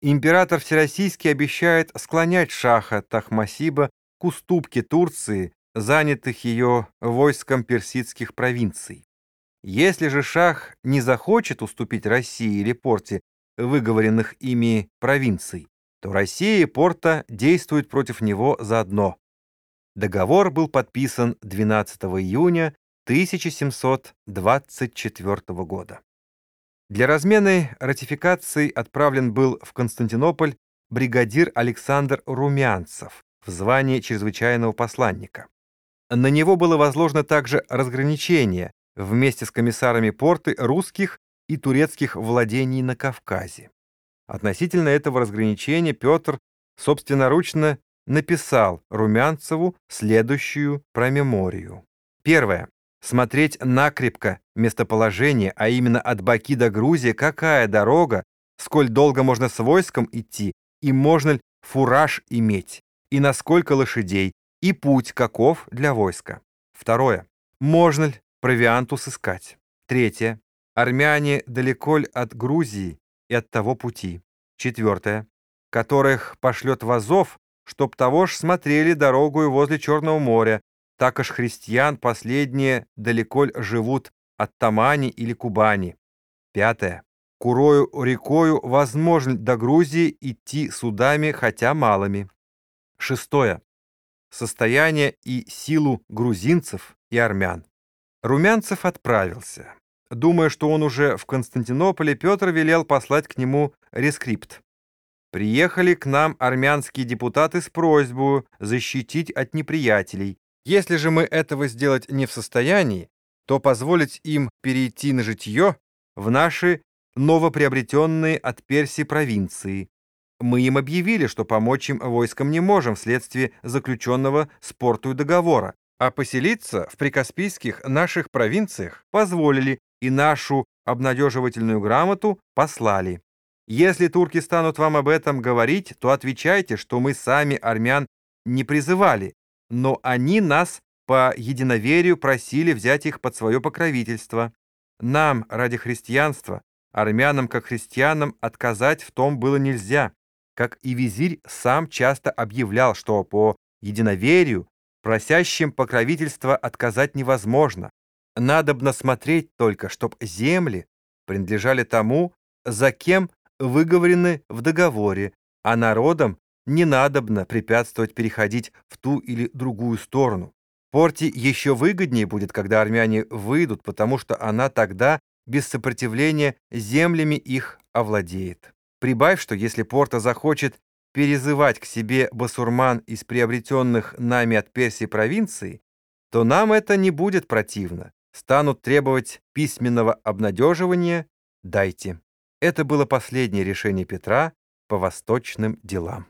Император Всероссийский обещает склонять шаха Тахмасиба к уступке Турции, занятых ее войском персидских провинций. Если же шах не захочет уступить России или Порте выговоренных ими провинций, то Россия и Порта действуют против него заодно. Договор был подписан 12 июня 1724 года. Для размены ратификаций отправлен был в Константинополь бригадир Александр Румянцев в звании чрезвычайного посланника. На него было возложено также разграничение вместе с комиссарами порты русских и турецких владений на Кавказе. Относительно этого разграничения Петр собственноручно написал Румянцеву следующую промеморию. Первое смотреть накрепко местоположение, а именно от Баки до Грузии, какая дорога, сколь долго можно с войском идти, и можно ли фураж иметь, и насколько лошадей, и путь каков для войска. Второе. Можно ли провианту сыскать? Третье. Армяне далеко ли от Грузии и от того пути? Четвертое. Которых пошлет вазов, чтоб того ж смотрели дорогу возле Черного моря, так аж христиан последние далеко живут от Тамани или Кубани. Пятое. Курою рекою возможно до Грузии идти судами, хотя малыми. Шестое. Состояние и силу грузинцев и армян. Румянцев отправился. Думая, что он уже в Константинополе, Петр велел послать к нему рескрипт. Приехали к нам армянские депутаты с просьбой защитить от неприятелей, если же мы этого сделать не в состоянии, то позволить им перейти на житье в наши новоприобретенные от Персии провинции. Мы им объявили, что помочь им войскам не можем вследствие заключенного с порту договора, а поселиться в прикаспийских наших провинциях позволили и нашу обнадеживательную грамоту послали. Если турки станут вам об этом говорить, то отвечайте, что мы сами армян не призывали, но они нас по единоверию просили взять их под свое покровительство. Нам, ради христианства, армянам как христианам, отказать в том было нельзя, как и визирь сам часто объявлял, что по единоверию просящим покровительства отказать невозможно. Надобно смотреть только, чтоб земли принадлежали тому, за кем выговорены в договоре, а народам не надобно препятствовать переходить в ту или другую сторону. Порте еще выгоднее будет, когда армяне выйдут, потому что она тогда без сопротивления землями их овладеет. Прибавь, что если Порта захочет перезывать к себе басурман из приобретенных нами от Персии провинций, то нам это не будет противно. Станут требовать письменного обнадеживания – дайте. Это было последнее решение Петра по восточным делам.